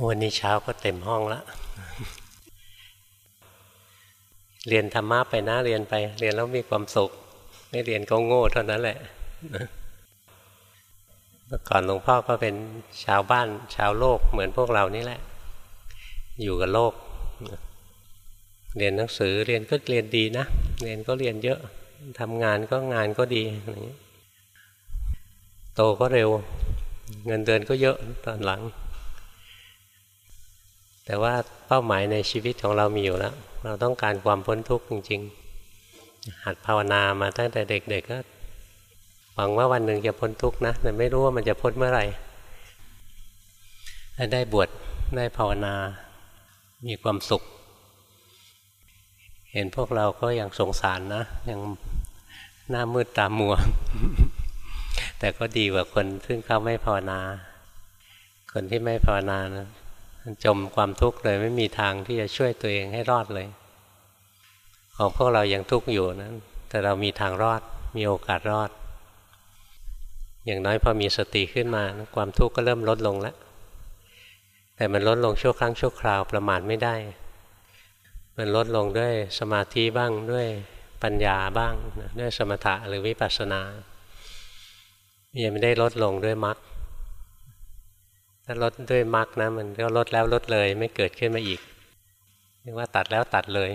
วันนี้เช้าก็เต็มห้องล้วเรียนธรรมะไปนะเรียนไป เรียนแล้วมีความสุข ไม่เรียนก็โง่เท่านั้นแหละเมื่อก่อนหลวงพ่อก็เป็นชาวบ้านชาวโลกเหมือนพวกเรานี่แหละ อยู่กับโลก เรียนหนังสือเรียนก็เรียนดีนะ เรียนก็เรียนเยอะทำงานก็งานก็ดีโตก็เร็ว เงินเดือนก็เยอะตอนหลัง แต่ว่าเป้าหมายในชีวิตของเรามีอยู่แล้ว เราต้องการความพ้นทุกข์จริง ๆ หัดภาวนามาตั้งแต่เด็กๆก็หวังว่าวันหนึ่งจะพ้นทุกข์นะ แต่ไม่รู้ว่ามันจะพ้นเมื่อไหร่ได้บวชได้ภาวนามีความสุข เห็นพวกเราก็ยังสงสารนะยังหน้ามืดตามัว แต่ก็ดีกว่าคนซึ่งเขาไม่ภาวนา คนที่ไม่ภาวนานะ จมความทุกข์เลยไม่มีทางที่จะช่วยตัวเองให้รอดเลย ของพวกเรายังทุกข์อยู่นะแต่เรามีทางรอดมีโอกาสรอด อย่างน้อยพอมีสติขึ้นมาความทุกข์ก็เริ่มลดลงแล้วแต่มันลดลงชั่วครั้งชั่วคราวประมาทไม่ได้ มันลดลงด้วยสมาธิบ้างด้วยปัญญาบ้าง ด้วยสมถะหรือวิปัสสนายังไม่ได้ลดลงด้วยมรรค ถ้าลดด้วยมรรคนะมันก็ลดแล้วลดเลยไม่เกิดขึ้นมาอีกเรียกว่าตัดแล้วตัดเลย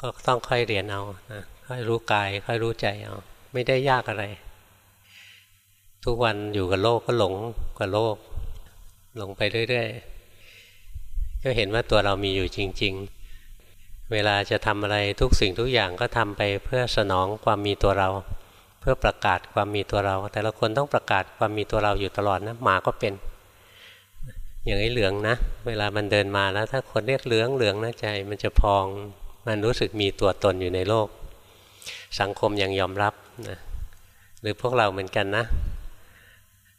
ก็ต้องค่อยเรียนเอานะค่อยรู้กายค่อยรู้ใจเอา ไม่ได้ยากอะไร ทุกวันอยู่กับโลกก็หลงกับโลก หลงไปเรื่อยๆ ก็เห็นว่าตัวเรามีอยู่จริง ๆ เวลาจะทำอะไรทุกสิ่งทุกอย่างก็ทำไปเพื่อสนองความมีตัวเรา พื่อประกาศความมีตัวเรา แต่ละคนต้องประกาศความมีตัวเราอยู่ตลอดนะหมาก็เป็น อย่างไอ้เหลืองนะ เวลามันเดินมาแล้ว ถ้าคนเรียกเหลืองเหลืองนะใจ มันจะพองมันรู้สึกมีตัวตนอยู่ในโลก สังคมยังยอมรับนะหรือพวกเราเหมือนกันนะ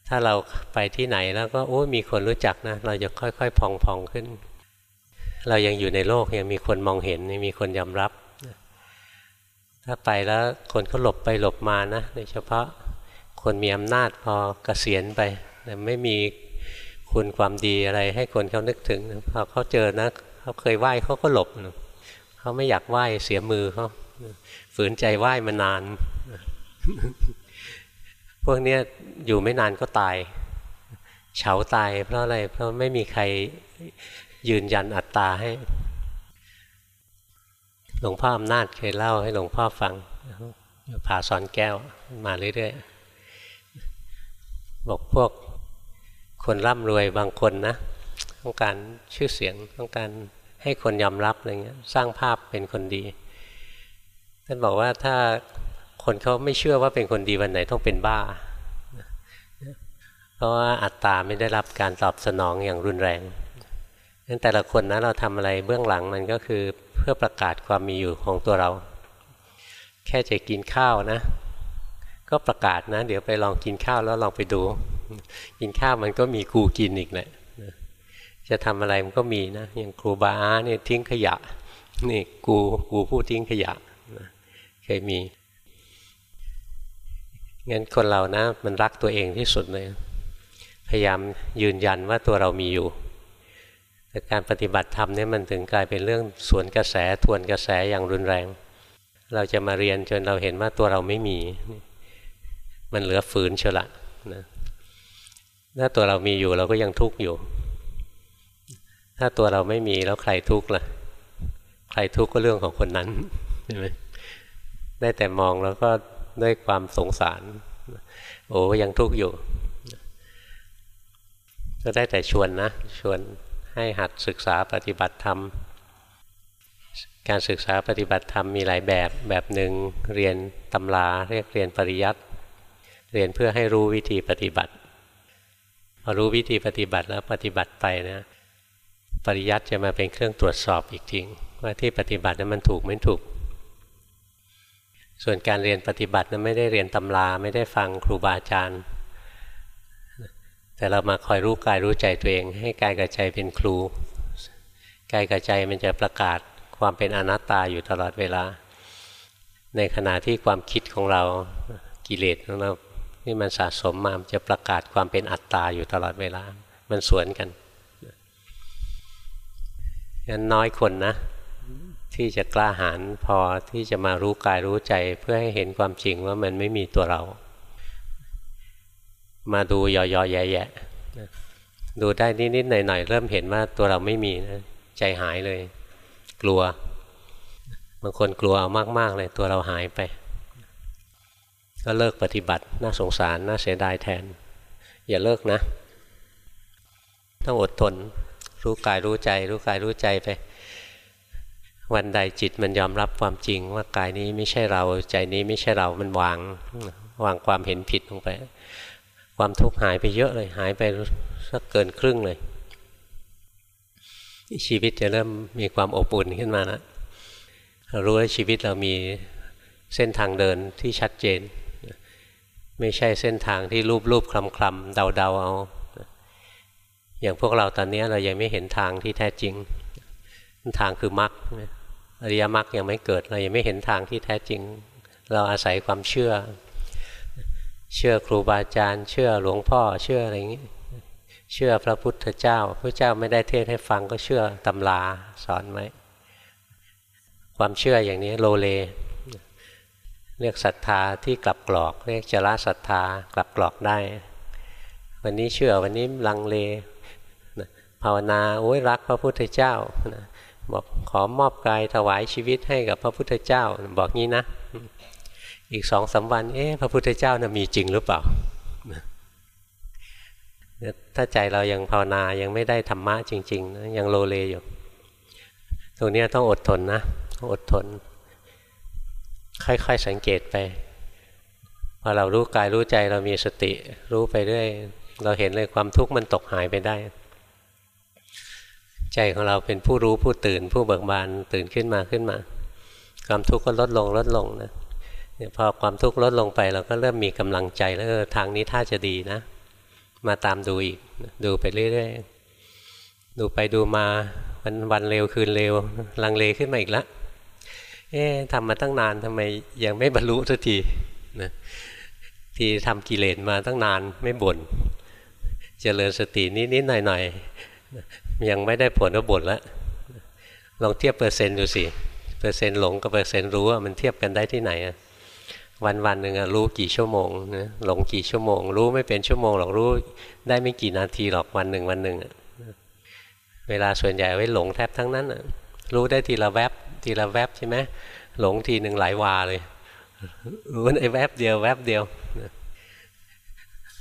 ถ้าเราไปที่ไหนแล้วก็โอ้มีคนรู้จักนะ เราจะค่อยๆพองๆขึ้น เรายังอยู่ในโลกยังมีคนมองเห็นมีคนยอมรับ ถ้าไปแล้วคนเขาหลบไปหลบมานะโดยเฉพาะคนมีอำนาจพอกเกษียณไปแต่ไม่มีคุณความดีอะไรให้คนเขานึกถึงพอเขาเจอนะเขาเคยไหว้เขาก็หลบเขาไม่อยากไหว้เสียมือเขาฝืนใจไหว้มานาน พวกนี้อยู่ไม่นานก็ตาย เฉาตายเพราะอะไรเพราะไม่มีใครยืนยันอัตตาให้ ลวงพ่ออำนาจเคยเล่าให้หลวงพ่อฟังผ่าสอนแก้วมาเรื่อยๆบอกพวกคนร่ำรวยบางคนนะต้องการชื่อเสียงต้องการให้คนยอมรับอะไรเงี้ยสร้างภาพเป็นคนดีท่านบอกว่าถ้าคนเขาไม่เชื่อว่าเป็นคนดีวันไหนต้องเป็นบ้า เพราะว่าอัตตาไม่ได้รับการตอบสนองอย่างรุนแรง นั้นแต่ละคนนะเราทำอะไรเบื้องหลังมันก็คือเพื่อประกาศความมีอยู่ของตัวเรา แค่จะกินข้าวนะ ก็ประกาศนะ เดี๋ยวไปลองกินข้าวแล้วลองไปดู กินข้าวมันก็มีกูกินอีกแหละจะทำอะไรมันก็มีนะอย่างครูบาอาเนี่ยทิ้งขยะนี่กูกูผู้ทิ้งขยะเคยมีงั้นคนเรานะ มันรักตัวเองที่สุดเลย พยายามยืนยันว่าตัวเรามีอยู่ แต่การปฏิบัติธรรมนี่มันถึงกลายเป็นเรื่องสวนกระแสทวนกระแสอย่างรุนแรง เราจะมาเรียนจนเราเห็นว่าตัวเราไม่มี มันเหลือฝืนเชละนะถ้าตัวเรามีอยู่เราก็ยังทุกข์อยู่ ถ้าตัวเราไม่มีแล้วใครทุกข์ล่ะ ใครทุกข์ก็เรื่องของคนนั้นใช่ไหมได้แต่มองแล้วก็ด้วยความสงสาร โอ้ยังทุกข์อยู่ ก็ได้แต่ชวนนะ ชวน ให้หัดศึกษาปฏิบัติธรรม การศึกษาปฏิบัติธรรมมีหลายแบบแบบหนึ่งเรียนตำราเรียกเรียนปริยัติเรียนเพื่อให้รู้วิธีปฏิบัติพอรู้วิธีปฏิบัติแล้วปฏิบัติไปนะปริยัติจะมาเป็นเครื่องตรวจสอบอีกทีว่าที่ปฏิบัตินั้นมันถูกไม่ถูก ส่วนการเรียนปฏิบัตินั้นไม่ได้เรียนตำราไม่ได้ฟังครูบาอาจารย์ แต่เรามาคอยรู้กายรู้ใจตัวเอง ให้กายกับใจเป็นครูกายกับใจมันจะประกาศความเป็นอนัตตาอยู่ตลอดเวลา ในขณะที่ความคิดของเรากิเลสของเราที่มันสะสมมาจะประกาศความเป็นอัตตาอยู่ตลอดเวลา มันสวนกันงั้นน้อยคนนะ ที่จะกล้าหาญพอที่จะมารู้กายรู้ใจเพื่อให้เห็นความจริงว่ามันไม่มีตัวเรา มาดูย่อๆแย่ๆดูได้นิดๆหน่อยๆเริ่มเห็นว่าตัวเราไม่มีนะใจหายเลย กลัว บางคนกลัวเอามากๆเลยตัวเราหายไป ก็เลิกปฏิบัติน่าสงสารน่าเสียดายแทน อย่าเลิกนะ ต้องอดทน รู้กายรู้ใจ รู้กายรู้ใจไปวันใดจิตมันยอมรับความจริงว่ากายนี้ไม่ใช่เราใจนี้ไม่ใช่เรา มันวางวางความเห็นผิดลงไป ความทุกข์หายไปเยอะเลย หายไปสักเกินครึ่งเลย ชีวิตจะเริ่มมีความอบอุ่นขึ้นมานะเรารู้ว่าชีวิตเรามีเส้นทางเดินที่ชัดเจน ไม่ใช่เส้นทางที่รูปรูปคลำคลำเดาเดาเอา อย่างพวกเราตอนนี้เรายังไม่เห็นทางที่แท้จริง ทางคือมรรคอริยมรรคยังไม่เกิด เรายังไม่เห็นทางที่แท้จริง เราอาศัยความเชื่อ เชื่อครูบาอาจารย์ เชื่อหลวงพ่อ เชื่ออะไรอย่างนี้ เชื่อพระพุทธเจ้า พระเจ้าไม่ได้เทศให้ฟังก็เชื่อตำราสอนไว้ ความเชื่ออย่างนี้โลเล เรียกศรัทธาที่กลับกรอก เรียกจระศรัทธากลับกรอกได้ วันนี้เชื่อวันนี้ลังเลภาวนาโอ้ยรักพระพุทธเจ้าบอกขอมอบกายถวายชีวิตให้กับพระพุทธเจ้า บอกงี้นะ อีกสองสาวัน เอ๊ะพระพุทธเจ้านะมีจริงหรือเปล่า ถ้าใจเรายังภาวนายังไม่ได้ธรรมะจริงๆนะยังโลเลอยู่ ตรงนี้ต้องอดทนนะองอดทน ค่อยๆสังเกตไป พอเรารู้กายรู้ใจเรามีสติ รู้ไปเรื่อยเราเห็นเลยความทุกข์มันตกหายไปได้ ใจของเราเป็นผู้รู้ผู้ตื่นผู้เบิกบานตื่นขึ้นมาขึ้นมา ความทุกข์ก็ลดลงลดลงนะ พอความทุกข์ลดลงไปเราก็เริ่มมีกำลังใจแล้วทางนี้ถ้าจะดีนะ มาตามดูอีกดูไปเรื่อยๆดูไปดูมาวันวันเร็วคืนเร็วลังเลขึ้นมาอีกล้วเอ๊ะทำมาตั้งนานทำไมยังไม่บรรลุสักทีนะที่ทำกิเลสมาตั้งนานไม่บน่นเจริญสตินิดๆหน่อยๆยังไม่ได้ผลก็บ่นล้วลองเทียบเปอร์เซ็นต์ดูสิเปอร์เซ็นต์หลงกับเปอร์เซ็นต์รู้ว่ามันเทียบกันได้ที่ไหนอะ วันวันหนึ่งรู้กี่ชั่วโมงนะหลงกี่ชั่วโมง รู้ไม่เป็นชั่วโมงหรอกรู้ได้ไม่กี่นาทีหรอกวันหนึ่งวันหนึ่งเวลาส่วนใหญ่ไว้หลงแทบทั้งนั้นรู้ได้ทีละแวบทีละแวบใช่ไหมหลงทีหนึ่งหลายวาเลยรู้ในแวบเดียวแวบเดียว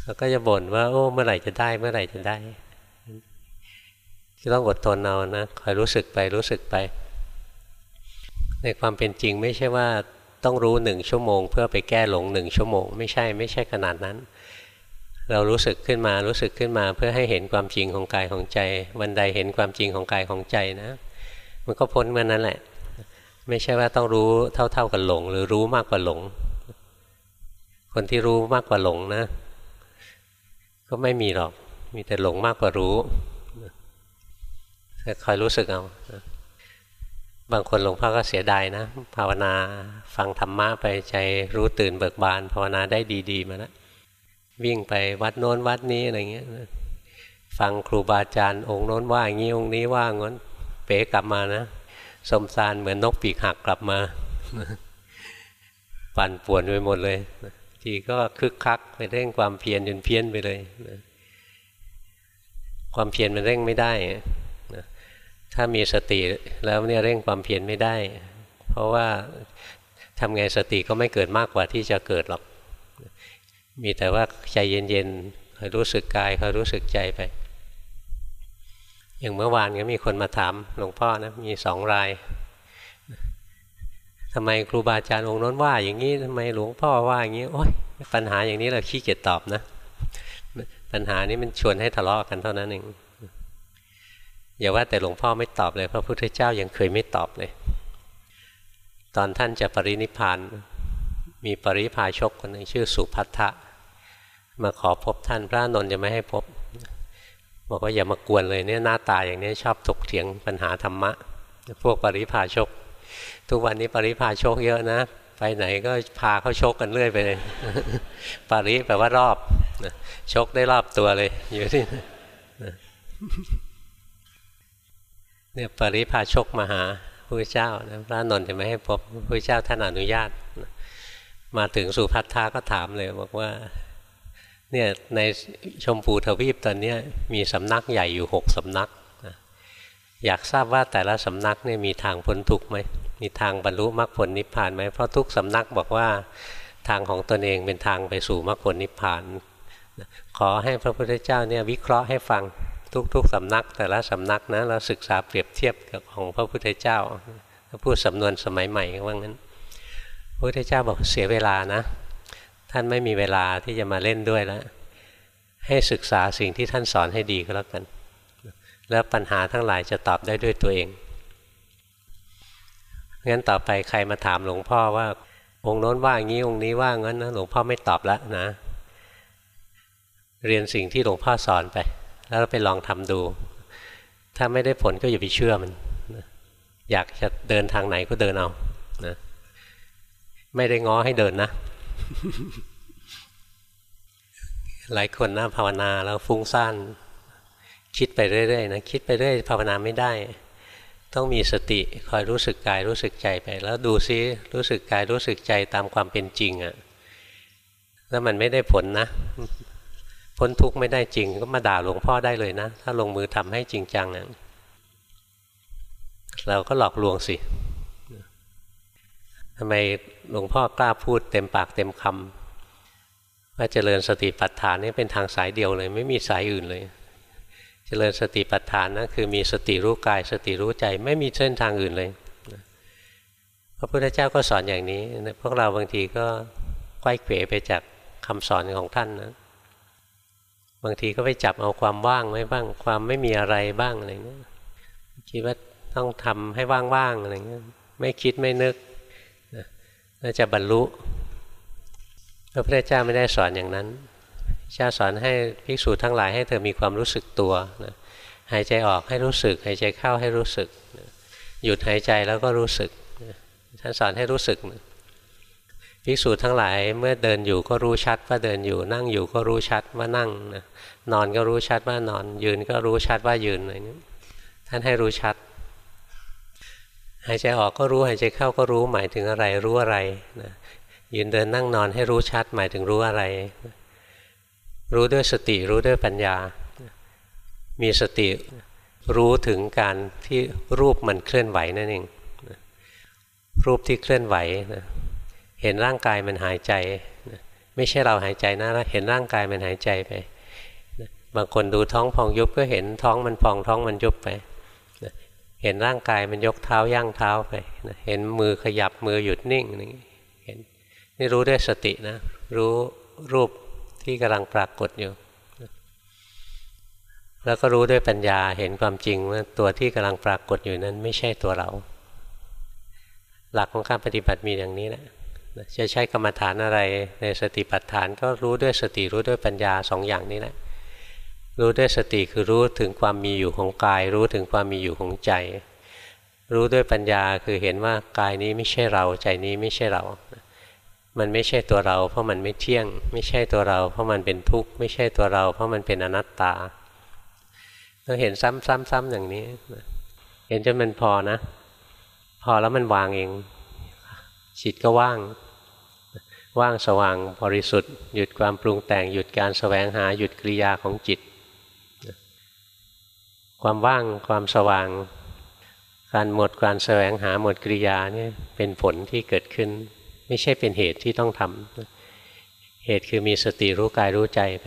แล้วก็จะบ่นว่า โอ้เมื่อไหร่จะได้เมื่อไหร่จะได้จะต้องอดทนเอานะคอยรู้สึกไปรู้สึกไป ในความเป็นจริงไม่ใช่ว่า ต้องรู้หนึ่งชั่วโมง เพื่อไปแก้หลงหนึ่งชั่วโมง ไม่ใช่ไม่ใช่ขนาดนั้น เรารู้สึกขึ้นมารู้สึกขึ้นมาเพื่อให้เห็นความจริงของกายของใจ วันใดเห็นความจริงของกายของใจนะ มันก็พ้นเมื่อนั้นแหละ ไม่ใช่ว่าต้องรู้เท่า ๆกับหลง หรือรู้มากกว่าหลง คนที่รู้มากกว่าหลงนะ ก็ไม่มีหรอกมีแต่หลงมากกว่ารู้คอยรู้สึกเอา บางคนหลวงพ่อก็เสียดายนะ ภาวนาฟังธรรมะไปใจรู้ตื่นเบิกบาน ภาวนาได้ดีๆมาแล้ววิ่งไปวัดโน้นวัดนี้อะไรเงี้ยฟังครูบาอาจารย์องค์โน้นว่าอย่างนี้องค์นี้ว่างั้นเป๋กลับมานะสมสารเหมือนนกปีกหักกลับมาปั่นป่วนไปหมดเลยทีก็คึกคักไปเร่งความเพียรจนเพี้ยนไปเลยความเพียรมันเร่งไม่ได้ ถ้ามีสติแล้วเนี่ยเร่งความเพียรไม่ได้ เพราะว่าทำไงสติก็ไม่เกิดมากกว่าที่จะเกิดหรอก มีแต่ว่าใจเย็นๆคอยรู้สึกกายคอยรู้สึกใจไป อย่างเมื่อวานก็มีคนมาถามหลวงพ่อนะมีสองรายทำไมครูบาอาจารย์องค์น้นว่า อย่างนี้ทำไมหลวงพ่อว่าอย่างนี้โอ๊ยปัญหาอย่างนี้เราขี้เกียจตอบนะ ปัญหานี้มันชวนให้ทะเลาะกันเท่านั้นเอง อย่าว่าแต่หลวงพ่อไม่ตอบเลย พระพุทธเจ้ายังเคยไม่ตอบเลย ตอนท่านจะปรินิพานมีปริพาชกคนหนึ่งชื่อสุพัทธะมาขอพบท่านพระนนท์จะไม่ให้พบ บอกว่าอย่ามากวนเลยเนี่ยหน้าตาอย่างนี้ชอบถกเถียงปัญหาธรรมะ พวกปริพาชก ทุกวันนี้ปริพาชกเยอะนะ ไปไหนก็พาเขาชกกันเรื่อยไปเลย ปริแปลว่ารอบชกได้รอบตัวเลยอยู่ที่ เนี่ยปริพาชกมาหาพระเจ้านะพระนนท์จะไม่ให้พบพระเจ้าท่านอนุญาต มาถึงสุพัทธาก็ถามเลยบอกว่าเนี่ยในชมพูทวีปตอนนี้มีสำนักใหญ่อยู่หกสำนัก อยากทราบว่าแต่ละสำนักเนี่ยมีทางพ้นทุกข์ไหมมีทางบรรลุมรรคผลนิพพานไหมเพราะทุกสำนักบอกว่าทางของตนเองเป็นทางไปสู่มรรคผลนิพพานขอให้พระพุทธเจ้าเนี่ยวิเคราะห์ให้ฟัง ทุก ๆสำนัก แต่ละสำนักนะเราศึกษาเปรียบเทียบกับของพระพุทธเจ้าพูดสำนวนสมัยใหม่ว่างั้นพระพุทธเจ้าบอกเสียเวลานะ ท่านไม่มีเวลาที่จะมาเล่นด้วยแล้ว ให้ศึกษาสิ่งที่ท่านสอนให้ดีก็แล้วกัน แล้วปัญหาทั้งหลายจะตอบได้ด้วยตัวเองงั้นต่อไปใครมาถามหลวงพ่อว่า องค์โน้นว่างี้องค์นี้ว่างั้นนะหลวงพ่อไม่ตอบแล้วนะ เรียนสิ่งที่หลวงพ่อสอนไป แล้วไปลองทำดู ถ้าไม่ได้ผลก็อย่าไปเชื่อมัน อยากจะเดินทางไหนก็เดินเอานะไม่ได้ง้อให้เดินนะ หลายคนนะภาวนาแล้วฟุ้งซ่านคิดไปเรื่อยๆนะคิดไปเรื่อยภาวนาไม่ได้ ต้องมีสติคอยรู้สึกกายรู้สึกใจไป แล้วดูซิรู้สึกกายรู้สึกใจตามความเป็นจริงอะ่ะแล้วมันไม่ได้ผลนะ พ้นทุกข์ไม่ได้จริง ก็มาด่าหลวงพ่อได้เลยนะ ถ้าลงมือทำให้จริงจังนะเราก็หลอกลวงสิทำไมหลวงพ่อกล้าพูดเต็มปากเต็มคำว่าเจริญสติปัฏฐานนี่เป็นทางสายเดียวเลย ไม่มีสายอื่นเลย เจริญสติปัฏฐานนะคือมีสติรู้กาย สติรู้ใจไม่มีเส้นทางอื่นเลยพระพุทธเจ้าก็สอนอย่างนี้ พวกเราบางทีก็ไกว้เขวไปจากคำสอนของท่านนะ บางทีก็ไปจับเอาความว่างไว้บ้าง ความไม่มีอะไรบ้างอะไรเงี้ยคิดว่าต้องทำให้ว่างๆอะไรเงี้ยไม่คิดไม่นึกแล้วจะบรรลุพระพุทธเจ้าไม่ได้สอนอย่างนั้นเจ้าสอนให้ภิกษุทั้งหลายให้เธอมีความรู้สึกตัวนะหายใจออกให้รู้สึก หายใจเข้าให้รู้สึกหยุดหายใจแล้วก็รู้สึกท่านสอนให้รู้สึก ภิกษุทั้งหลายเมื่อเดินอยู่ก็รู้ชัดว่าเดินอยู่ นั่งอยู่ก็รู้ชัดว่านั่งนะนอนก็รู้ชัดว่านอน ยืนก็รู้ชัดว่ายืนอะไรนี้ท่านให้รู้ชัด หายใจออกก็รู้หายใจเข้าก็รู้หมายถึงอะไรรู้อะไรนะยืนเดินนั่งนอนให้รู้ชัด หมายถึงรู้อะไร รู้ด้วยสติรู้ด้วยปัญญา มีสติรู้ถึงการที่รูปมันเคลื่อนไหวนั่นเองรูปที่เคลื่อนไหวนะ เห็นร่างกายมันหายใจ ไม่ใช่เราหายใจนะเห็นร่างกายมันหายใจไป บางคนดูท้องพองยุบก็เห็นท้องมันพองท้องมันยุบไป เห็นร่างกายมันยกเท้าย่างเท้าไป เห็นมือขยับมือหยุดนิ่งนี่เห็นนี่รู้ด้วยสตินะ รู้รูปที่กำลังปรากฏอยู่ แล้วก็รู้ด้วยปัญญาเห็นความจริงว่าตัวที่กำลังปรากฏอยู่นั้นไม่ใช่ตัวเรา หลักของการปฏิบัติมีอย่างนี้แหละ จะใช้กรรมฐานอะไรในสติปัฏฐานก็รู้ด้วยสติรู้ด้วยปัญญาสองอย่างนี้แหละรู้ด้วยสติคือรู้ถึงความมีอยู่ของกาย รู้ถึงความมีอยู่ของใจ รู้ด้วยปัญญาคือเห็นว่ากายนี้ไม่ใช่เราใจนี้ไม่ใช่เรา มันไม่ใช่ตัวเรา เพราะมันไม่เที่ยง ไม่ใช่ตัวเรา เพราะมันเป็นทุกข์ไม่ใช่ตัวเรา เพราะมันเป็นอนัตตาเราเห็นซ้ำๆๆอย่างนี้ เห็นจนมันพอนะ พอแล้วมันวางเองจิตก็ว่าง ว่างสว่างบริสุทธิ์ หยุดความปรุงแต่งหยุดการสแสวงหาหยุดกิริยาของจิต ความว่างความสว่าง การหมดการแสวงหาหมดกิริยาเนี่ยเป็นผลที่เกิดขึ้น ไม่ใช่เป็นเหตุที่ต้องทำเหตุคือมีสติรู้กายรู้ใจไป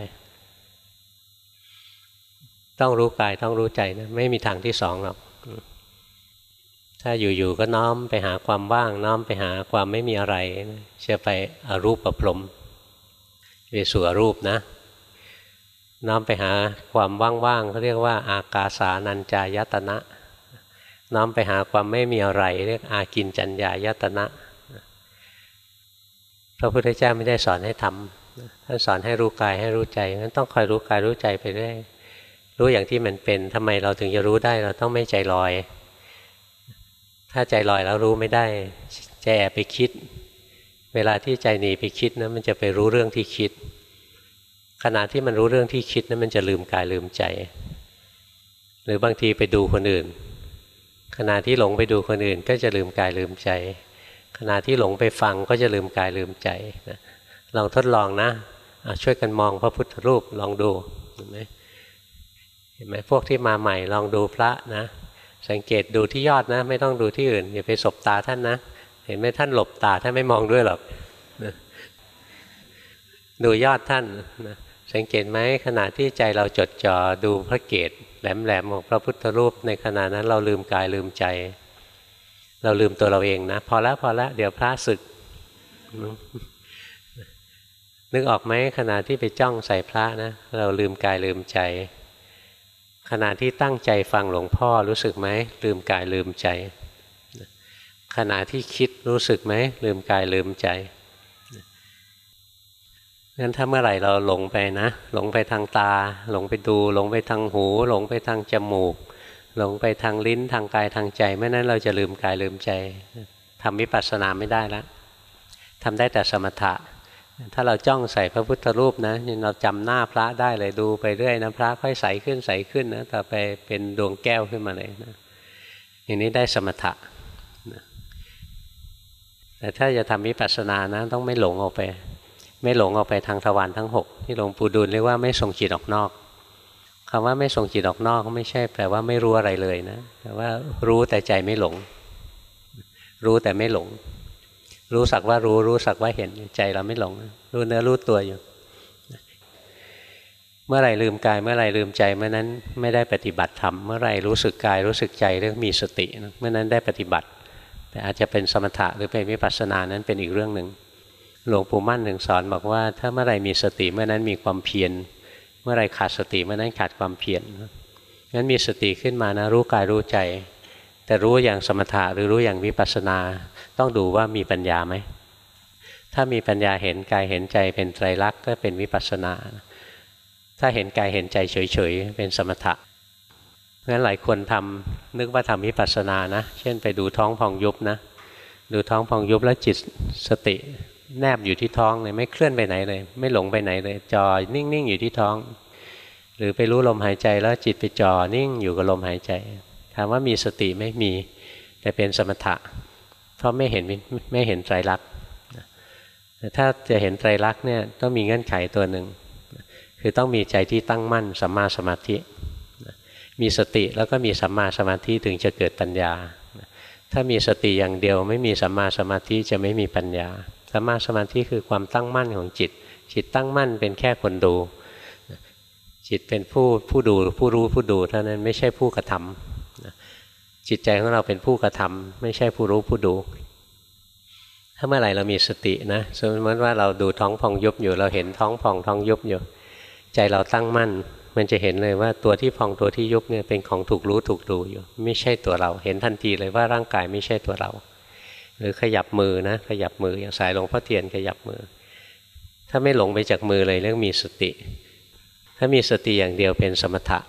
ต้องรู้กายต้องรู้ใจนะไม่มีทางที่สองหรอก ถ้าอยู่ๆก็น้อมไปหาความว่าง น้อมไปหาความไม่มีอะไรจะไปอรูปประพรมไปสู่อรูปนะ น้อมไปหาความว่างๆเขาเรียกว่า อากาสานัญจายตนะ น้อมไปหาความไม่มีอะไร เรียกอากินจัญญายตนะพระพุทธเจ้าไม่ได้สอนให้ทำท่านสอนให้รู้กายให้รู้ใจนั้นต้องคอยรู้กายรู้ใจไปเรื่อยรู้อย่างที่มันเป็นทำไมเราถึงจะรู้ได้เราต้องไม่ใจลอย ถ้าใจลอยแล้วรู้ไม่ได้ใจแอบไปคิด เวลาที่ใจหนีไปคิดนะมันจะไปรู้เรื่องที่คิด ขณะที่มันรู้เรื่องที่คิดนะั้นมันจะลืมกายลืมใจ หรือบางทีไปดูคนอื่น ขณะที่หลงไปดูคนอื่น ก็จะลืมกายลืมใจ ขณะที่หลงไปฟังก็จะลืมกายลืมใจนะลองทดลองนะช่วยกันมองพระพุทธรูปลองดูเห็นไหมเห็นไหมพวกที่มาใหม่ลองดูพระนะ สังเกตดูที่ยอดนะ ไม่ต้องดูที่อื่นอย่าไปสบตาท่านนะ เห็นไหมท่านหลบตาท่านไม่มองด้วยหรอกดูยอดท่านนะสังเกตไหมขณะที่ใจเราจดจ่อดูพระเกศแหลมๆของพระพุทธรูปในขณะนั้นเราลืมกายลืมใจ เราลืมตัวเราเองนะพอแล้วพอแล้วเดี๋ยวพระศึก นึกออกไหมขณะที่ไปจ้องใส่พระนะ เราลืมกายลืมใจ ขณะที่ตั้งใจฟังหลวงพ่อรู้สึกไหมลืมกายลืมใจ ขณะที่คิดรู้สึกไหมลืมกายลืมใจงั้นถ้าเมื่อไหร่เราหลงไปนะ หลงไปทางตา หลงไปดู หลงไปทางหู หลงไปทางจมูก หลงไปทางลิ้นทางกายทางใจเมื่อนั้นเราจะลืมกายลืมใจทำวิปัสสนาไม่ได้แล้วทำได้แต่สมถะ ถ้าเราจ้องใส่พระพุทธรูปนะเราจำหน้าพระได้เลยดูไปเรื่อยนะพระค่อยใสขึ้นใสขึ้นนะต่อไปเป็นดวงแก้วขึ้นมาเลยนะอย่างนี้ได้สมถะแต่ถ้าจะทำวิปัสสนานะต้องไม่หลงออกไป ไม่หลงออกไปทางทวารทั้งหกที่หลวงปู่ดูลเรียกว่าไม่ส่งจิตออกนอกคำว่าไม่ส่งจิตออกนอกไม่ใช่แปลว่าไม่รู้อะไรเลยนะแต่ว่ารู้แต่ใจไม่หลง รู้แต่ไม่หลง รู้สักว่ารู้รู้สักว่าเห็นใจเราไม่หลง รู้เนื้อรู้ตัวอยู่ เมื่อไหร่ลืมกายเมื่อไหร่ลืมใจเมื่อนั้นไม่ได้ปฏิบัติธรรมเมื่อไหร่รู้สึกกายรู้สึกใจเรื่องมีสติเมื่อนั้นได้ปฏิบัติ แต่อาจจะเป็นสมถะหรือเป็นวิปัสสนานั้นเป็นอีกเรื่องหนึ่งหลวงปู่มั่นหนึ่งสอนบอกว่า ถ้าเมื่อไรมีสติเมื่อนั้นมีความเพียรเมื่อไรขาดสติเมื่อนั้นขาดความเพียรงั้นมีสติขึ้นมานะรู้กายรู้ใจ แต่รู้อย่างสมถะหรือรู้อย่างวิปัสสนา ต้องดูว่ามีปัญญาไหม ถ้ามีปัญญาเห็นกายเห็นใจเป็นไตรลักษณ์ก็เป็นวิปัสสนา ถ้าเห็นกายเห็นใจเฉยๆ เป็นสมถะงั้นหลายคนทำนึกว่าทำวิปัสสนานะ เช่นไปดูท้องพองยุบนะ ดูท้องพองยุบแล้วจิตสติ แนบอยู่ที่ท้องเลยไม่เคลื่อนไปไหนเลย ไม่หลงไปไหนเลยจอนิ่งๆอยู่ที่ท้อง หรือไปรู้ลมหายใจแล้วจิตไปจอนิ่งอยู่กับลมหายใจ ถามว่ามีสติไม่มี แต่เป็นสมถะ เพราะไม่เห็นไม่เห็นไตรลักษณ์แต่ถ้าจะเห็นไตรลักษณ์เนี่ยต้องมีเงื่อนไขตัวหนึ่งคือต้องมีใจที่ตั้งมั่นสัมมาสมาธิ มีสติแล้วก็มีสัมมาสมาธิถึงจะเกิดปัญญา ถ้ามีสติอย่างเดียวไม่มีสัมมาสมาธิจะไม่มีปัญญาสัมาสมาธิคือความตั้งมั่นของจิต จิตตั้งมั่นเป็นแค่คนดู จิตเป็นผู้ผู้ดูผู้รู้ผู้ดูเท่านั้นไม่ใช่ผู้กระทำ จิตใจของเราเป็นผู้กระทำไม่ใช่ผู้รู้ผู้ดู ถ้าเมื่อไหร่เรามีสตินะสมมติว่าเราดูท้องพองยุบอยู่ เราเห็นท้องพองท้องยุบอยู่ ใจเราตั้งมั่น มันจะเห็นเลยว่าตัวที่พองตัวที่ยุบเนี่ยเป็นของถูกรู้ถูกดูอยู่ ไม่ใช่ตัวเรา เห็นทันทีเลยว่าร่างกายไม่ใช่ตัวเรา หรือขยับมือนะขยับมืออย่างสายหลวงพ่อเทียนขยับมือ ถ้าไม่หลงไปจากมือเลยเรื่องมีสติ ถ้ามีสติอย่างเดียวเป็นสมถะ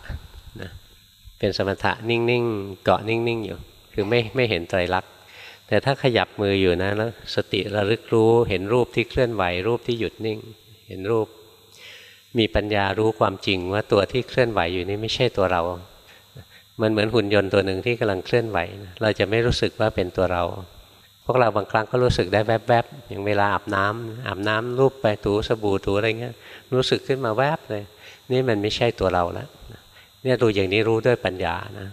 เป็นสมถะนิ่งๆเกาะนิ่งๆอยู่ คือไม่ไม่เห็นไตรลักษณ์แต่ถ้าขยับมืออยู่นะแล้วสติระลึกรู้เห็นรูปที่เคลื่อนไหวรูปที่หยุดนิ่ง เห็นรูป มีปัญญารู้ความจริงว่าตัวที่เคลื่อนไหวอยู่นี่ไม่ใช่ตัวเรา มันเหมือนหุ่นยนต์ตัวหนึ่งที่กำลังเคลื่อนไหว เราจะไม่รู้สึกว่าเป็นตัวเรา พวกเราบางครั้งก็รู้สึกได้แวบๆอย่างเวลาอาบน้ำอาบน้ำรูปไปถูสบู่ถูอะไรเงี้ยรู้สึกขึ้นมาแวบเลย นี่มันไม่ใช่ตัวเราแล้ว เนี่ยดูอย่างนี้รู้ด้วยปัญญานะ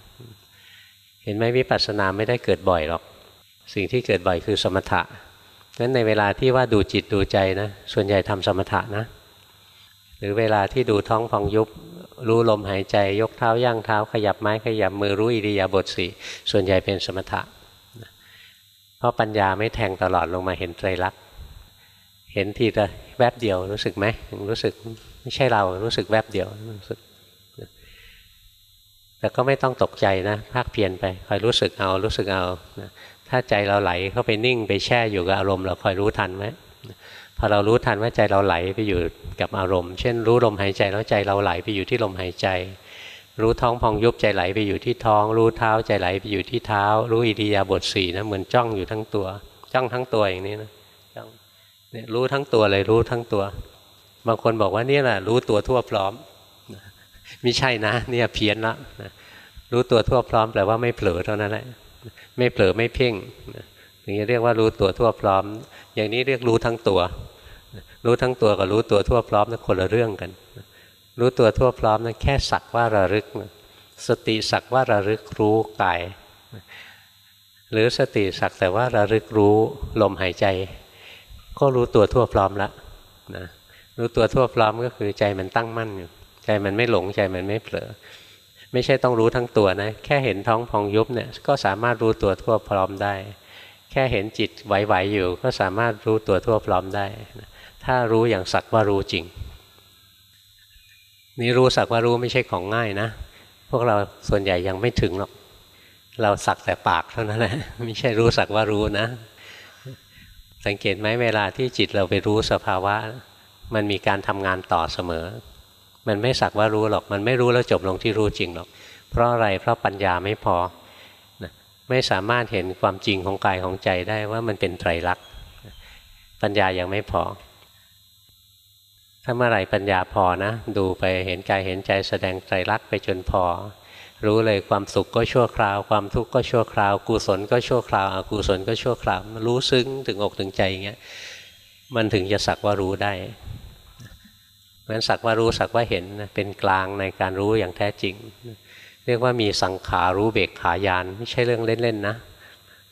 เห็นไหมวิปัสสนาไม่ได้เกิดบ่อยหรอก สิ่งที่เกิดบ่อยคือสมถะนั้นในเวลาที่ว่าดูจิตดูใจนะ ส่วนใหญ่ทำสมถะนะ หรือเวลาที่ดูท้องฟองยุบรู้ลมหายใจยกเท้าย่างเท้า ขยับไม้ขยับมือรู้อิริยาบถสี่ส่วนใหญ่เป็นสมถะเพราะปัญญาไม่แทงตลอดลงมาเห็นไตรลักษณ์เห็นทีละแวบเดียวรู้สึกไหมรู้สึกไม่ใช่เรารู้สึกแวบเดียวรู้สึก แต่ก็ไม่ต้องตกใจนะภาคเพียนไปคอยรู้สึกเอารู้สึกเอาถ้าใจเราไหลเข้าไปนิ่งไปแช่อยู่กับอารมณ์เราคอยรู้ทันไหมพอเรารู้ทันว่าใจเราไหลไปอยู่กับอารมณ์ เช่น รู้ลมหายใจแล้วใจเราไหลไปอยู่ที่ลมหายใจ รู้ท้องพองยุบใจไหลไปอยู่ที่ท้อง รู้เท้าใจไหลไปอยู่ที่เท้า รู้อิริยาบถสี่นะเหมือนจ้องอยู่ทั้งตัว จ้องทั้งตัวอย่างนี้นะจ้องเนี่ยรู้ทั้งตัวเลยรู้ทั้งตัว บางคนบอกว่านี่แหละรู้ตัวทั่วพร้อม ไม่ใช่นะเนี่ยเพี้ยนละนะรู้ตัวทั่วพร้อมแปลว่าไม่เผลอเท่านั้นแหละไม่เผลอไม่เพ่งอย่างนี้เรียกว่ารู้ตัวทั่วพร้อม อย่างนี้เรียกรู้ทั้งตัว รู้ทั้งตัวกับรู้ตัวทั่วพร้อมนั่นคนละเรื่องกัน รู้ตัวทั่วพร้อมนั่นแค่สักว่าระลึก สติสักว่าระลึกรู้กายหรือสติสักแต่ว่าระลึกรู้ลมหายใจ ก็รู้ตัวทั่วพร้อมล้วนะรู้ตัวทั่วพร้อมก็คือใจมันตั้งมั่นอยู่ ใจมันไม่หลงใจมันไม่เผลอ ไม่ใช่ต้องรู้ทั้งตัวนะ แค่เห็นท้องพองยุบเนี่ยก็สามารถรู้ตัวทั่วพร้อมได้ แค่เห็นจิตไหวๆอยู่ ก็สามารถรู้ตัวทั่วพร้อมได้ ถ้ารู้อย่างสักว่ารู้จริง นี่รู้สักว่ารู้ไม่ใช่ของง่ายนะ พวกเราส่วนใหญ่ยังไม่ถึงหรอก เราสักแต่ปากเท่านั้นแหละไม่ใช่รู้สักว่ารู้นะ สังเกตไหมเวลาที่จิตเราไปรู้สภาวะ มันมีการทำงานต่อเสมอ มันไม่สักว่ารู้หรอก มันไม่รู้แล้วจบลงที่รู้จริงหรอก เพราะอะไร เพราะปัญญาไม่พอนะไม่สามารถเห็นความจริงของกายของใจได้ว่ามันเป็นไตรลักษณ์ปัญญายังไม่พอ ถ้าเมื่อไหร่ปัญญาพอนะ ดูไปเห็นกายเห็นใจแสดงไตรลักษณ์ไปจนพอ รู้เลยความสุขก็ชั่วคราว ความทุกข์ก็ชั่วคราว กุศลก็ชั่วคราวอกุศลก็ชั่วคราว รู้ซึ้งถึงอกถึงใจอย่างเงี้ย มันถึงจะสักว่ารู้ได้ เพราะฉะนั้นสักว่ารู้สักว่าเห็นเป็นกลางในการรู้อย่างแท้จริง เรียกว่ามีสังขารู้เบกขายานไม่ใช่เรื่องเล่นๆนะ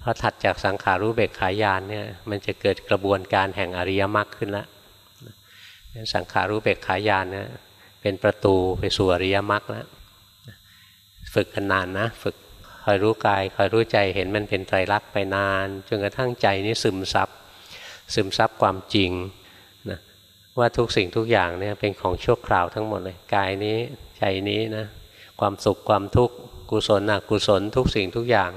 พอถัดจากสังขารู้เบกขายานเนี่ยมันจะเกิดกระบวนการแห่งอริยมรรคขึ้นแล้วสังขารู้เบกขายานเนี่ยเป็นประตูไปสู่อริยมรรคแล้วฝึกกันนานนะฝึกคอยรู้กายคอยรู้ใจเห็นมันเป็นไตรลักษณ์ไปนานจนกระทั่งใจนี้ซึมซับซึมซับความจริง ว่าทุกสิ่งทุกอย่างเนี่ยเป็นของชั่วคราวทั้งหมดเลยกายนี้ใจนี้นะความสุขความทุกข์กุศลอกุศลทุกสิ่งทุกอย่าง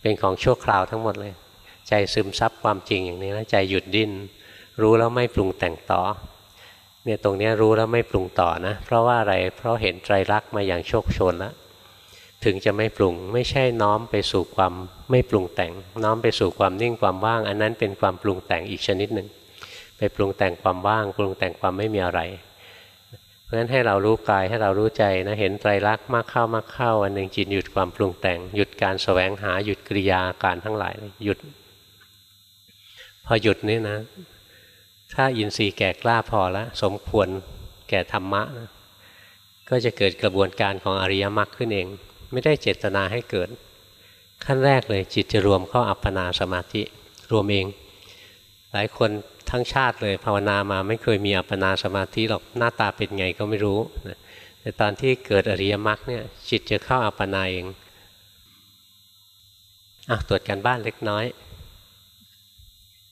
เป็นของชั่วคราวทั้งหมดเลย ใจซึมซับความจริงอย่างนี้แล้วใจหยุดดิ้นรู้แล้วไม่ปรุงแต่งต่อเนี่ยตรงนี้รู้แล้วไม่ปรุงต่อนะ เพราะว่าอะไรเพราะเห็นไตรลักษณ์มาอย่างโชคชนแล้วถึงจะไม่ปรุงไม่ใช่น้อมไปสู่ความไม่ปรุงแต่ง น้อมไปสู่ความนิ่งความว่าง อันนั้นเป็นความปรุงแต่งอีกชนิดหนึ่ง ไปปรุงแต่งความว่าง ปรุงแต่งความไม่มีอะไร เพราะฉะนั้นให้เรารู้กายให้เรารู้ใจนะเห็นไตรลักษณ์มากเข้ามากเข้าอันหนึ่งจิตหยุดความปรุงแต่ง หยุดการสแสวงหาหยุดกิริยาการทั้งหลายหยุด พอหยุดนี่นะ ถ้าอินทรีย์แก่กล้าพอแล้วสมควรแก่ธรรมะนะก็จะเกิดกระบวนการของอริยมรรคขึ้นเอง ไม่ได้เจตนาให้เกิด ขั้นแรกเลยจิตจะรวมเข้าอัปปนาสมาธิรวมเอง หลายคน ทั้งชาติเลยภาวนามาไม่เคยมีอัปปนาสมาธิหรอกหน้าตาเป็นไงก็ไม่รู้แต่ตอนที่เกิดอริยมรรคเนี่ยจิตจะเข้าอัปปนาเองอะตรวจกันบ้านเล็กน้อย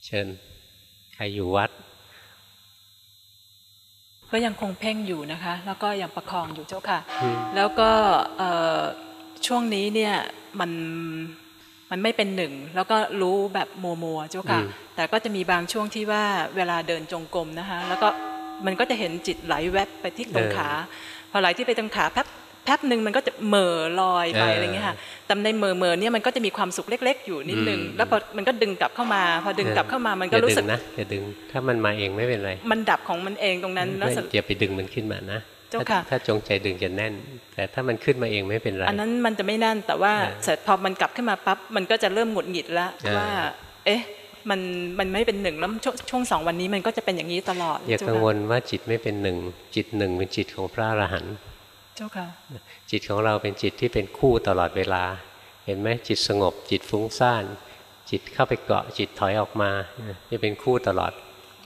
เชิญใครอยู่วัด ก็ยังคงเพ่งอยู่นะคะ แล้วก็ยังประคองอยู่เจ้าค่ะ แล้วก็ช่วงนี้เนี่ยมัน มันไม่เป็นหนึ่ง แล้วก็รู้แบบมัวมัวเจ้าค่ะ แต่ก็จะมีบางช่วงที่ว่าเวลาเดินจงกรมนะคะ แล้วก็มันก็จะเห็นจิตไหลแวบไปที่ตรงขา พอไหลที่ไปตรงขาแป๊บแป๊บหนึ่งมันก็จะเหม่อลอยไปอะไรเงี้ยค่ะแต่ในเม่อเม่อเนี่ยมันก็จะมีความสุขเล็ก ๆ อยู่นิดนึง แล้วพอมันก็ดึงกลับเข้ามา พอดึงกลับเข้ามามันก็รู้สึกนะอย่าดึง ถ้ามันมาเองไม่เป็นไร มันดับของมันเองตรงนั้นแล้วอย่าไปดึงมันขึ้นมานะ จ้าค่ะถ้าจงใจดึงจะแน่น แต่ถ้ามันขึ้นมาเองไม่เป็นไร อันนั้นมันจะไม่แน่นแต่ว่าเสร็จพอมันกลับขึ้นมาปั๊บมันก็จะเริ่มหงุดหงิดแล้วว่า เอ๊ะมันมันไม่เป็นหนึ่งแล้วช่วงสองวันนี้มันก็จะเป็นอย่างนี้ตลอดอย่ากังวลว่าจิตไม่เป็นหนึ่งจิตหนึ่งเป็นจิตของพระอรหันต์เจ้าค่ะ จิตของเราเป็นจิตที่เป็นคู่ตลอดเวลา เห็นไหมจิตสงบ จิตฟุ้งซ่าน จิตเข้าไปเกาะจิตถอยออกมาจะเป็นคู่ตลอด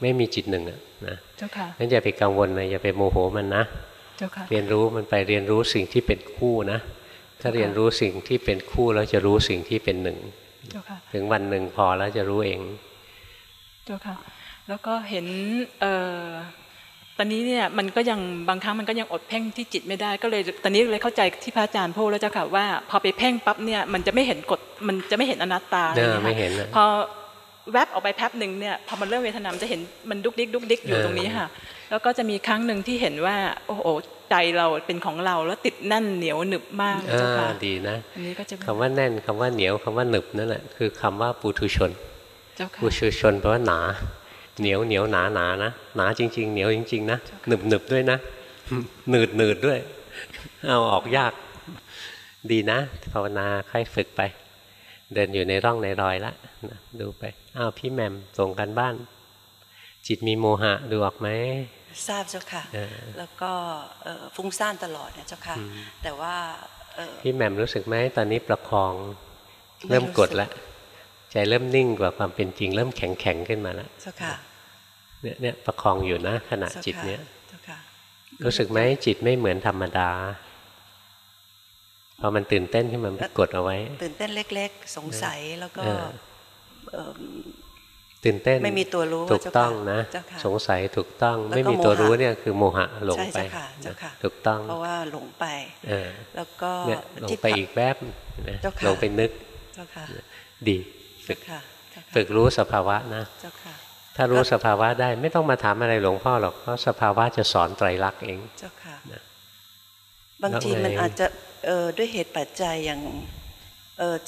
ไม่มีจิตหนึ่งนะเจ้าค่ะงั้นอย่าไปกังวลเลยอย่าไปโมโหมันนะ เรียนรู้มันไปเรียนรู้สิ่งที่เป็นคู่นะ ถ้าเรียนรู้สิ่งที่เป็นคู่แล้วจะรู้สิ่งที่เป็นหนึ่งถึงวันหนึ่งพอแล้วจะรู้เองเจ้าค่ะแล้วก็เห็นเอ่อตอนนี้เนี่ยมันก็ยังบางครั้งมันก็ยังอดเพ่งที่จิตไม่ได้ก็เลยตอนนี้เลยเข้าใจที่พระอาจารย์พูดแล้วเจ้าค่ะว่า พอไปเพ่งปั๊บเนี่ยมันจะไม่เห็นกฎมันจะไม่เห็นอนัตตาเลยไม่เห็นพอแวบออกไปแป๊บหนึ่งเนี่ยพอมันเริ่มเวทนามันจะเห็นมันดุกดิกดุกดิกอยู่ตรงนี้ค่ะ แล้วก็จะมีครั้งหนึ่งที่เห็นว่า โอ้โหใจเราเป็นของเราแล้วติดแน่นเหนียวหนึบมากเจ้าค่ะดีนะอันนี้ก็จะคำว่าแน่นคำว่าเหนียวคำว่าหนึบนั่นแหละคือคำว่าปุถุชนปุถุชนแปลว่าหนาเหนียวเหนียวหนาหนานะหนาจริง ๆ เหนียวจริง ๆ นะหนึบหนึบด้วยนะหนืดหนืดด้วย เอาออกยาก ดีนะภาวนาค่อยฝึกไป เดินอยู่ในร่องในรอยละนะดูไปอ้าวพี่แหม่มส่งกันบ้าน จิตมีโมหะดูออกไหม ทราบเจ้าค่ะเออแล้วก็เอ่อฟุ้งซ่านตลอดนะเจ้าค่ะ แต่ว่าเอ่อพี่แหม่มรู้สึกไหมตอนนี้ประคองไม่เริ่มรู้สึกกดแล้วใจเริ่มนิ่งกว่าความเป็นจริง เริ่มแข็งแข็งๆขึ้นมาแล้วเจ้าค่ะเนี่ยเนี่ยประคองอยู่นะขณะเจ้าจิตค่ะเนี้ยเจ้าค่ะรู้สึกไหมจิตไม่เหมือนธรรมดาพอมันตื่นเต้นขึ้นมามันกดเอาไว้ ตื่นเต้นเล็ก ๆ สงสัยแล้วก็เออเอิ่ม ตื่นเต้นไม่มีตัวรู้ถูกเจ้าต้องค่ะนะเจ้าค่ะสงสัยถูกต้องแล้วก็ไม่มีตัวโมหะรู้เนี่ยคือโมหะหลงใช่ไปเจ้าค่ะเจ้าค่ะถูกต้องเพราะว่าหลงไปเออแล้วก็เนี่ยหลงที่ไปอีกแวบนะเจ้าค่ะหลงไปนึกเจ้าค่ะดีฝึเจ้ากค่ะเจ้าค่ะฝึกรู้สภาวะนะเจ้าค่ะถ้ารู้สภาวะได้ไม่ต้องมาถามอะไรหลวงพ่อหรอกเพราะสภาวะจะสอนไตรลักษณ์เองเจ้าค่ะนะบางทีแล้วไงมันอาจจะเอ่อด้วยเหตุปัจจัยอย่างเอ่อ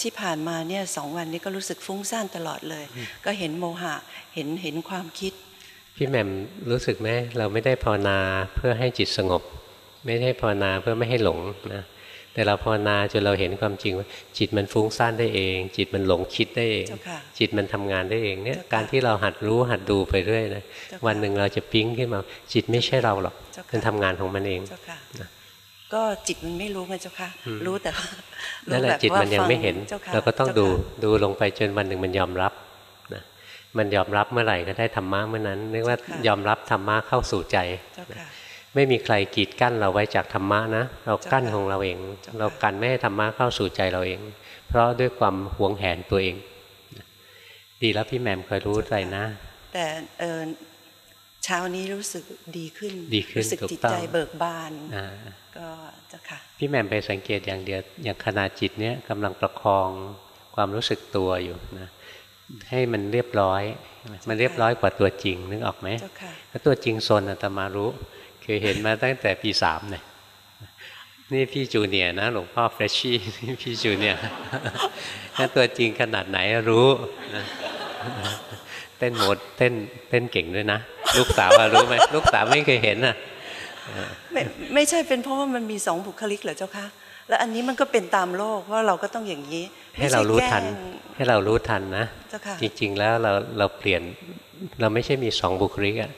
ที่ผ่านมาเนี่ยสองวันนี้ก็รู้สึกฟุ้งซ่านตลอดเลย ก็เห็นโมหะเห็นเห็นความคิด พี่แหม่มรู้สึกไหมเราไม่ได้ภาวนาเพื่อให้จิตสงบ ไม่ได้ภาวนาเพื่อไม่ให้หลงนะแต่เราภาวนาจนเราเห็นความจริงว่าจิตมันฟุ้งซ่านได้เอง จิตมันหลงคิดได้เองเจ้าค่ะจิตมันทำงานได้เองเนี่ยเจ้าค่ะการที่เราหัดรู้หัดดูไปเรื่อยนะเจ้าค่ะวันหนึ่งเราจะปิ๊งขึ้นมาจิตไม่ใช่เราหรอกเจ้าค่ะมันทำงานของมันเองเจ้าค่ะนะ ก็จิตมันไม่รู้ไงเจ้าค่ะอืมรู้แต่ว่านั่นแหละรู้บบจิตมันยังว่าไม่เห็นฟัจ้ค่ะเราก็ต้องจ้าดูค่ะดูลงไปจนวันหนึ่งมันยอมรับนะมันยอมรับเมื่อไหร่ก็ได้ธรรมะเมื่อนั้นนึกว่ายอมรับธรรมะเข้าสู่ใจเจ้าค่ะไม่มีใครกีดกั้นเราไว้จากธรรมะนะ เรากั้นของเราเองเจ้าค่ะเรากันไม่ให้ธรรมะเข้าสู่ใจเราเอง เพราะด้วยความหวงแหนตัวเอง ดีแล้วพี่แหม่มเคยรู้ใจนะ แต่ เอ่อเช้านี้รู้สึกดีขึ้น ดีขึ้นรู้สึกถูกจิตต้องใจเบิกบานอ่าก็เจ้าค่ะ พี่แหม่มไปสังเกตอย่างเดียว อย่างขณะจิตเนี้ยกำลังประคองความรู้สึกตัวอยู่นะให้มันเรียบร้อย มันเรียบร้อยกว่าตัวจริงนึกออกไหมเจ้าค่ะถ้าตัวจริงโซนอาตมารู้ เคยเห็นมาตั้งแต่ปีสามเนี่ยนี่พี่จูเนียร์นะหลวงพ่อเฟรชชี่นี่พี่จูเนียร์ถ้าตัวจริงขนาดไหนรู้นะเต้นโหมดเต้นเต้นเก่งด้วยนะ ลูกสาวอะรู้ไหมลูกสาวไม่เคยเห็นอะไม่ไม่ใช่เป็นเพราะว่ามันมีสองบุคลิกเหรอเจ้าคะแล้วอันนี้มันก็เป็นตามโลกว่าเราก็ต้องอย่างนี้ ให้เรารู้ทันไม่ใช่แกล้งให้เรารู้ทันนะเจ้าค่ะจริง ๆ แล้วเราเราเปลี่ยนเราไม่ใช่มีสองบุคลิกอะ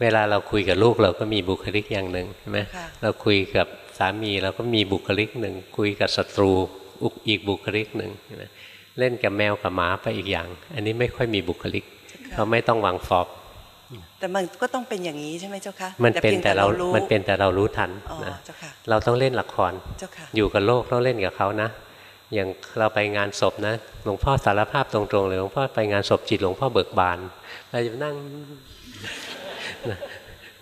เวลาเราคุยกับลูกเราก็มีบุคลิกอย่างหนึ่งใช่ไหมค่ะเราคุยกับสามีเราก็มีบุคลิกหนึ่งคุยกับศัตรูอุกอีกบุคลิกหนึ่งใช่ไหมเล่นกับแมวกับหมาไปอีกอย่าง อันนี้ไม่ค่อยมีบุคลิกเพราะไม่ต้องวางฟอบ แต่มันก็ต้องเป็นอย่างนี้ใช่ไหมเจ้าคะมันเป็นพียงแต่เรารู้มันเป็นแต่เรารู้ทันอ๋อนะเจ้าค่ะเราต้องเล่นละครเจ้าค่ะอยู่กับโลกต้องเล่นกับเขานะ อย่างเราไปงานศพนะหลวงพ่อสารภาพตรงๆเลยหลวงพ่อไปงานศพจิตหลวงพ่อเบิกบานเราจะนั่งนะ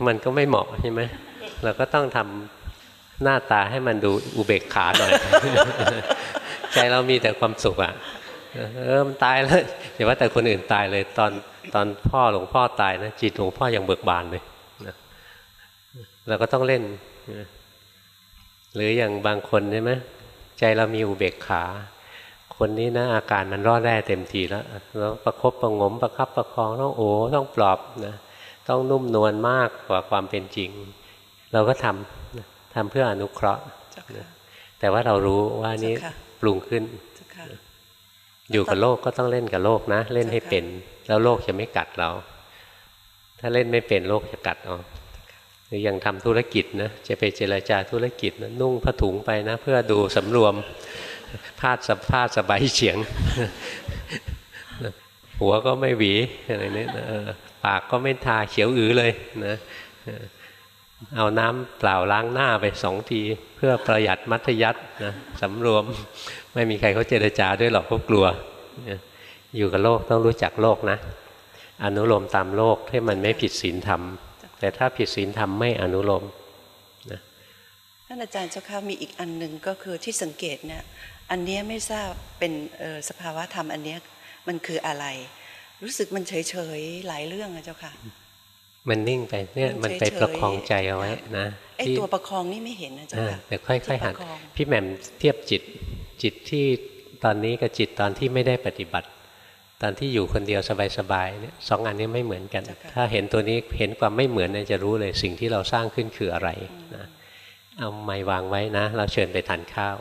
มันก็ไม่เหมาะใช่ไหมเราก็ต้องทำหน้าตาให้มันดูอุเบกขาหน่อย ใจเรามีแต่ความสุขอะเออมันตายแล้วอย่าว่าแต่คนอื่นตายเลยตอน ตอนพ่อหลวงพ่อตายนะจิตหลวงพ่อยังเบิกบานเลยนะเราก็ต้องเล่น หรืออย่างบางคนใช่ไหมใจเรามีอุเบกขา คนนี้นะอาการมันร่อแร่เต็มทีแล้วแล้วประคบประหงมประคับประคองต้องโอ้ต้องปลอบนะต้องนุ่มนวลมากกว่าความเป็นจริง เราก็ทำนะทำเพื่ออนุเคราะห์เจ้าค่ะแต่ว่าเรารู้ว่านี้เจ้าค่ะปรุงขึ้นเจ้าค่ะอยู่กับโลกก็ต้องเล่นกับโลกนะ เล่นให้เจ้าค่ะเป็น แล้วโลกจะไม่กัดเรา ถ้าเล่นไม่เป็นโลกจะกัดเอาหรืออย่างทำธุรกิจนะจะไปเจรจาธุรกิจนะนุ่งผ้าถุงไปนะ เพื่อดูสำรวมพาดสะพาดสบายเฉียง หัวก็ไม่หวีอะไรเนี่ยปากก็ไม่ทาเขียวอือเลยนะเออเอาน้ำเปล่าล้างหน้าไปสองที เพื่อประหยัดมัธยัตินะสำรวมไม่มีใครเขาเจรจาด้วยหรอกเขากลัวนะ อยู่กับโลกต้องรู้จักโลกนะ อนุโลมตามโลกให้มันไม่ผิดศีลธรรม แต่ถ้าผิดศีลธรรมไม่อนุโลมท่านอาจารย์เจ้าค่ะมีอีกอันหนึ่งก็คือที่สังเกตเนี่ยอันเนี้ยไม่ทราบเป็นเอ่อสภาวะธรรมอันเนี้ยมันคืออะไร รู้สึกมันเฉยเฉยๆหลายเรื่องอะเจ้าค่ะมันนิ่งไปเนี่ยมัมันนไปเฉยๆประคองใจเอาไว้นะไอ้ที่ตัวประคองนี่ไม่เห็นนะเจ้าอ่าค่ะแต่ค่อยๆหัดที่ประคองพี่แหม่มเทียบจิตจิตที่ตอนนี้กับจิตตอนที่ไม่ได้ปฏิบัติ ตอนที่อยู่คนเดียวสบายๆเนี่ยสองอันนี้ไม่เหมือนกัน ถ้าเห็นตัวนี้เห็นความไม่เหมือนเนี่ยจะรู้เลยสิ่งที่เราสร้างขึ้นคืออะไรนะเอาไม้วางไว้นะ เราเชิญไปทานข้าว